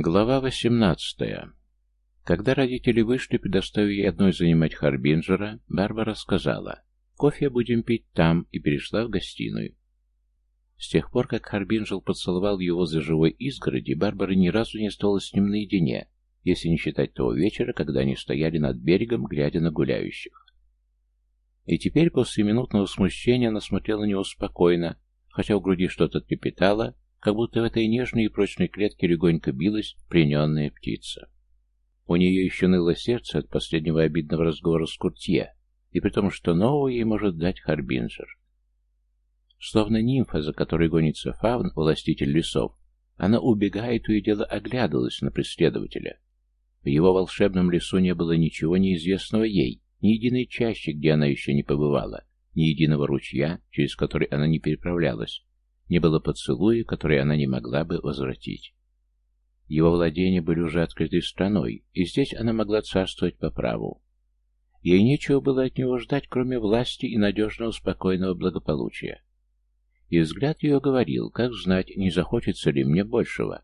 Глава 18. Когда родители вышли, предоставив ей одной занимать Харбинджера, Барбара сказала, «Кофе будем пить там», и перешла в гостиную. С тех пор, как Харбинджел поцеловал его за живой изгороди, Барбара ни разу не осталась с ним наедине, если не считать того вечера, когда они стояли над берегом, глядя на гуляющих. И теперь, после минутного смущения, она смотрела на него спокойно, хотя в груди что-то трепетало, как будто в этой нежной и прочной клетке легонько билась плененная птица. У нее еще ныло сердце от последнего обидного разговора с Куртье, и при том, что нового ей может дать Харбинджер. Словно нимфа, за которой гонится фавн, властитель лесов, она убегает и дело оглядывалась на преследователя. В его волшебном лесу не было ничего неизвестного ей, ни единой чащи, где она еще не побывала, ни единого ручья, через который она не переправлялась, не было поцелуя, который она не могла бы возвратить. Его владения были уже открытой страной, и здесь она могла царствовать по праву. Ей нечего было от него ждать, кроме власти и надежного спокойного благополучия. И взгляд ее говорил, как знать, не захочется ли мне большего.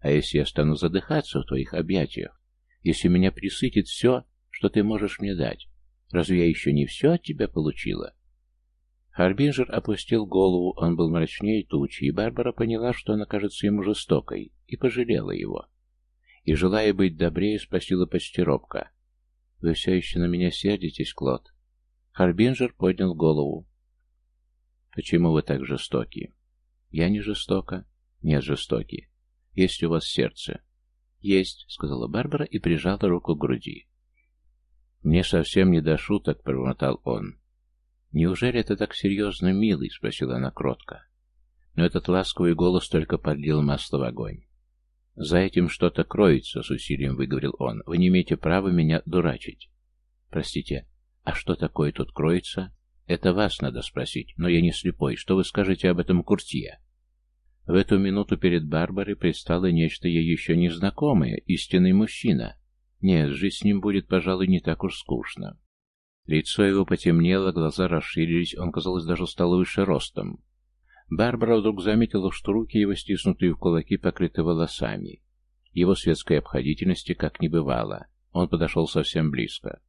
А если я стану задыхаться в твоих объятиях? Если меня присытит все, что ты можешь мне дать? Разве я еще не все от тебя получила? Харбинджер опустил голову, он был мрачнее тучи, и Барбара поняла, что она кажется ему жестокой, и пожалела его. И, желая быть добрее, спросила почти робко. «Вы все еще на меня сердитесь, Клод?» Харбинджер поднял голову. «Почему вы так жестоки?» «Я не жестока. Нет, жестоки. Есть у вас сердце?» «Есть», — сказала Барбара и прижала руку к груди. «Мне совсем не до шуток», — промотал он. «Неужели это так серьезно, милый?» — спросила она кротко. Но этот ласковый голос только подлил масло в огонь. «За этим что-то кроется», — с усилием выговорил он. «Вы не имеете права меня дурачить». «Простите, а что такое тут кроется?» «Это вас надо спросить, но я не слепой. Что вы скажете об этом Куртье?» В эту минуту перед Барбарой предстало нечто ей еще незнакомое, истинный мужчина. Нет, жить с ним будет, пожалуй, не так уж скучно. Лицо его потемнело, глаза расширились, он, казалось, даже стал выше ростом. Барбара вдруг заметила, что руки его, стиснутые в кулаки, покрыты волосами. Его светской обходительности как не бывало. Он подошел совсем близко.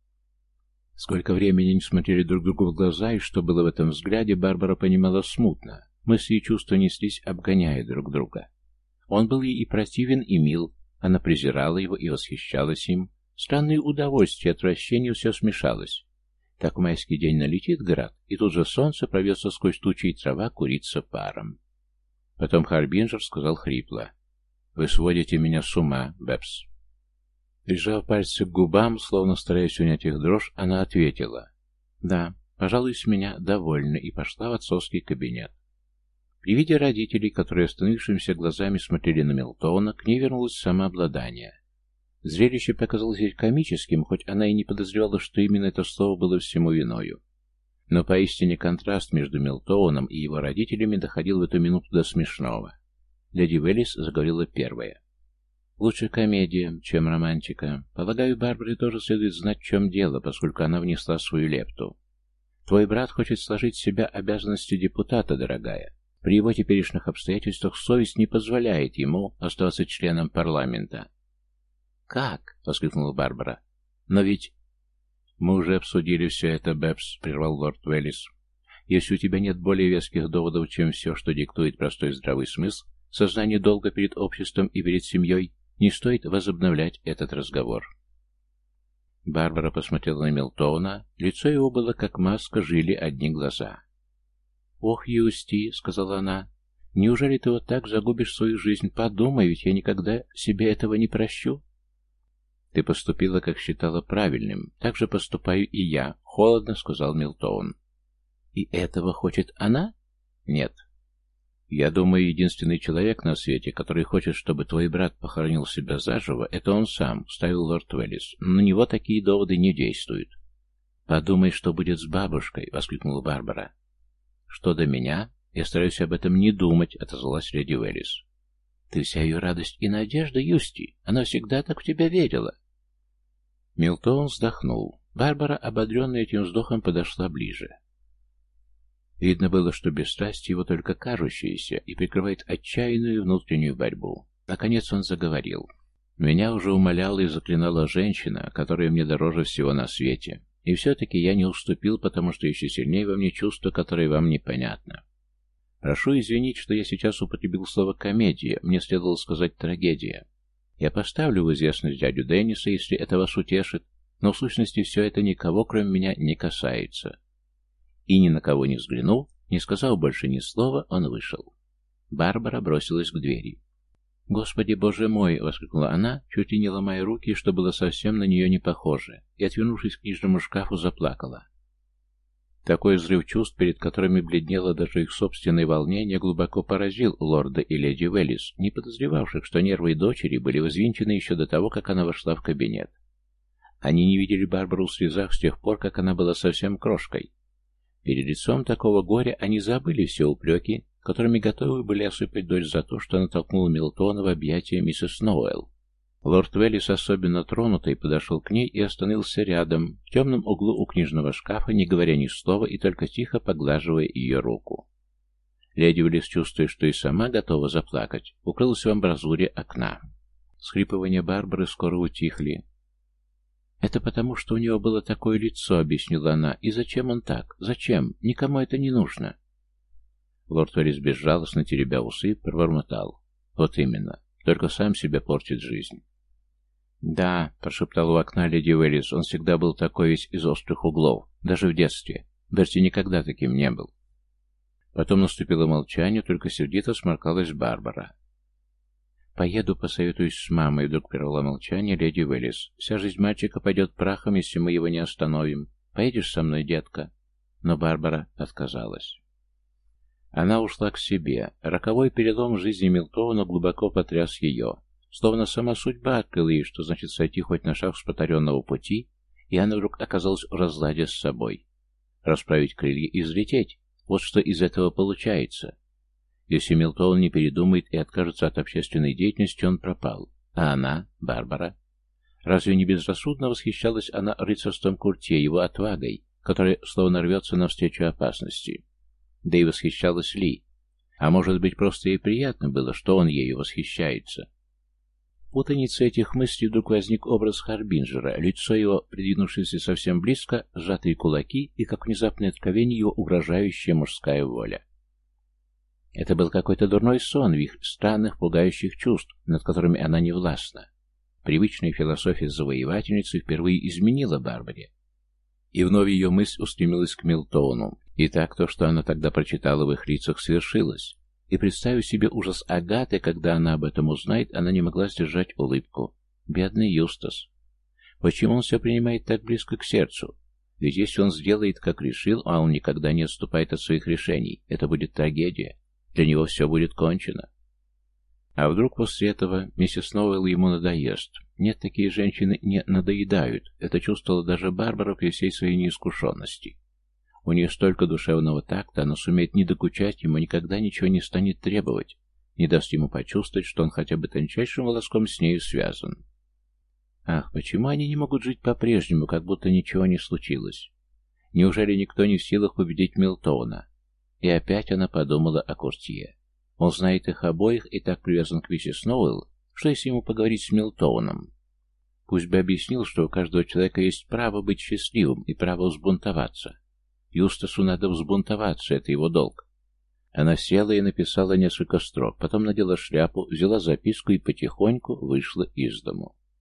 Сколько времени они смотрели друг другу в глаза, и что было в этом взгляде, Барбара понимала смутно. Мысли и чувства неслись, обгоняя друг друга. Он был ей и противен, и мил. Она презирала его и восхищалась им. Странное удовольствие, отвращение все смешалось. Как майский день налетит град, и тут же солнце пробьется сквозь тучи, и трава курится паром. Потом Харбинджер сказал хрипло. «Вы сводите меня с ума, Бэбс». Прижав пальцы к губам, словно стараясь унять их дрожь, она ответила. «Да, пожалуй, с меня довольна», и пошла в отцовский кабинет. При виде родителей, которые остановившимися глазами смотрели на Милтона, к ней вернулось самообладание. Зрелище показалось ей комическим, хоть она и не подозревала, что именно это слово было всему виною. Но поистине контраст между Милтоуном и его родителями доходил в эту минуту до смешного. Леди Веллис заговорила первая. «Лучше комедия, чем романтика. Полагаю, Барбаре тоже следует знать, в чем дело, поскольку она внесла свою лепту. Твой брат хочет сложить с себя обязанности депутата, дорогая. При его теперешних обстоятельствах совесть не позволяет ему оставаться членом парламента. «Как?» — воскликнула Барбара. «Но ведь...» «Мы уже обсудили все это, Бэбс», — прервал лорд Веллис. «Если у тебя нет более веских доводов, чем все, что диктует простой здравый смысл, сознание долга перед обществом и перед семьей, не стоит возобновлять этот разговор». Барбара посмотрела на Милтона. Лицо его было как маска, жили одни глаза. «Ох, Юсти», — сказала она, — «неужели ты вот так загубишь свою жизнь? Подумай, ведь я никогда себе этого не прощу». «Ты поступила, как считала правильным. Так же поступаю и я», — холодно сказал Милтоун. «И этого хочет она?» «Нет». «Я думаю, единственный человек на свете, который хочет, чтобы твой брат похоронил себя заживо, это он сам», — ставил лорд Веллис. «На него такие доводы не действуют». «Подумай, что будет с бабушкой», — воскликнула Барбара. «Что до меня? Я стараюсь об этом не думать», — отозвалась леди Веллис. «Ты вся ее радость и надежда, Юсти. Она всегда так в тебя верила». Милтон вздохнул. Барбара, ободренная этим вздохом, подошла ближе. Видно было, что бесстрастие его только кажущееся и прикрывает отчаянную внутреннюю борьбу. Наконец он заговорил. Меня уже умоляла и заклинала женщина, которая мне дороже всего на свете. И все-таки я не уступил, потому что еще сильнее во мне чувство, которое вам непонятно. Прошу извинить, что я сейчас употребил слово «комедия», мне следовало сказать «трагедия». Я поставлю в известность дядю Денниса, если это вас утешит, но в сущности все это никого, кроме меня, не касается. И ни на кого не взглянув, не сказав больше ни слова, он вышел. Барбара бросилась к двери. «Господи, боже мой!» — воскликнула она, чуть ли не ломая руки, что было совсем на нее не похоже, и, отвернувшись к книжному шкафу, заплакала. Такой взрыв чувств, перед которыми бледнело даже их собственное волнение, глубоко поразил лорда и леди Веллис, не подозревавших, что нервы дочери были возвинчены еще до того, как она вошла в кабинет. Они не видели Барбару в слезах с тех пор, как она была совсем крошкой. Перед лицом такого горя они забыли все упреки, которыми готовы были осыпать дочь за то, что она толкнула Милтона в объятия миссис Сноуэлл. Лорд Веллис, особенно тронутый, подошел к ней и остановился рядом, в темном углу у книжного шкафа, не говоря ни слова и только тихо поглаживая ее руку. Леди Веллис, чувствуя, что и сама готова заплакать, укрылась в амбразуре окна. Схрипывания Барбары скоро утихли. «Это потому, что у него было такое лицо», — объяснила она. «И зачем он так? Зачем? Никому это не нужно». Лорд Уэллис безжалостно теребя усы, пробормотал. Вот именно. Только сам себе портит жизнь. «Да», — прошептал у окна леди Уэллис, — «он всегда был такой весь из острых углов, даже в детстве. Берти никогда таким не был». Потом наступило молчание, только сердито сморкалась Барбара. «Поеду, посоветуюсь с мамой», — вдруг прервала молчание леди Уэллис. «Вся жизнь мальчика пойдет прахом, если мы его не остановим. Поедешь со мной, детка?» Но Барбара отказалась. Она ушла к себе. Роковой перелом жизни Милтона глубоко потряс ее. Словно сама судьба открыла ей, что значит сойти хоть на шаг с потаренного пути, и она вдруг оказалась в разладе с собой. Расправить крылья и взлететь. Вот что из этого получается. Если Милтон не передумает и откажется от общественной деятельности, он пропал. А она, Барбара? Разве не безрассудно восхищалась она рыцарством Курте, его отвагой, которая словно рвется навстречу опасности? Да и восхищалась Ли. А может быть, просто ей приятно было, что он ею восхищается. Путанице этих мыслей вдруг возник образ Харбинджера, лицо его, придвинувшееся совсем близко, сжатые кулаки и, как внезапное откровение, его угрожающая мужская воля. Это был какой-то дурной сон в их странных, пугающих чувств, над которыми она не властна. Привычная философия завоевательницы впервые изменила Барбаре. И вновь ее мысль устремилась к Милтону, и так то, что она тогда прочитала в их лицах, свершилось. И представив себе ужас Агаты, когда она об этом узнает, она не могла сдержать улыбку. Бедный Юстас. Почему он все принимает так близко к сердцу? Ведь если он сделает, как решил, а он никогда не отступает от своих решений, это будет трагедия. Для него все будет кончено. А вдруг после этого миссис Новелл ему надоест? Нет, такие женщины не надоедают. Это чувствовала даже Барбара при всей своей неискушенности. У нее столько душевного такта, она сумеет не докучать ему, никогда ничего не станет требовать, не даст ему почувствовать, что он хотя бы тончайшим волоском с нею связан. Ах, почему они не могут жить по-прежнему, как будто ничего не случилось? Неужели никто не в силах победить Милтона? И опять она подумала о Куртье. Он знает их обоих и так привязан к миссис Сноуэлл, что если ему поговорить с Милтоном? Пусть бы объяснил, что у каждого человека есть право быть счастливым и право взбунтоваться. Юстасу надо взбунтоваться, это его долг. Она села и написала несколько строк, потом надела шляпу, взяла записку и потихоньку вышла из дому.